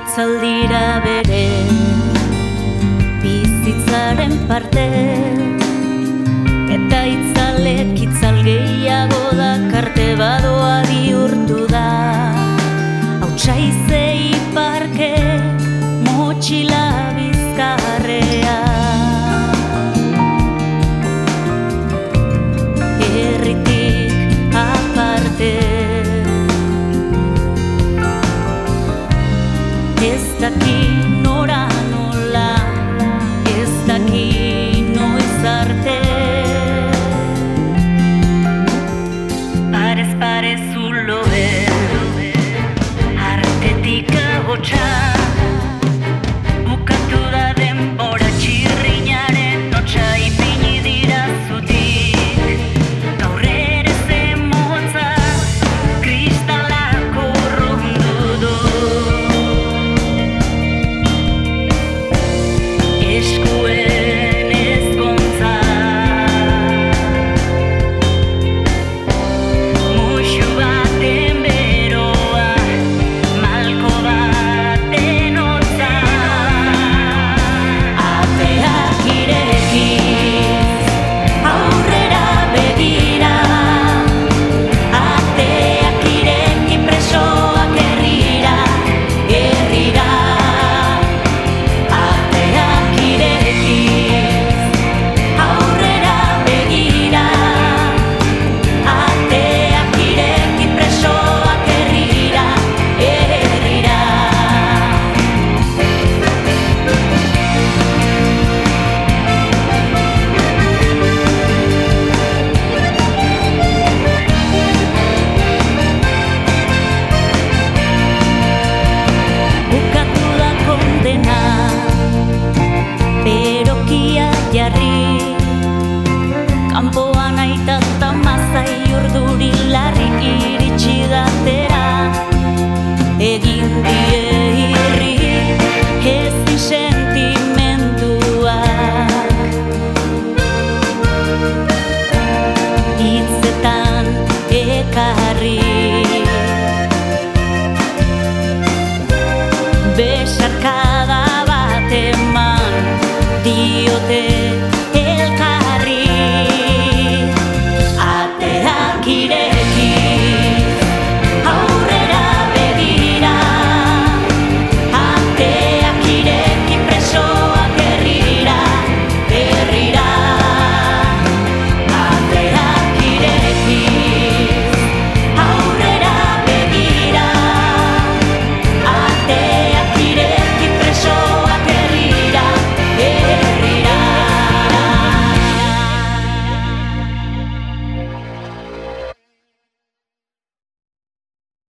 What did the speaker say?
itzaldira bere bizitzaren parte. Eta itzalek itzal gehiago dakarte badu. Kanpoan aitata mazai urduri larri iritsi datera. Egin die irri ez sentimenduak. Itzetan ekar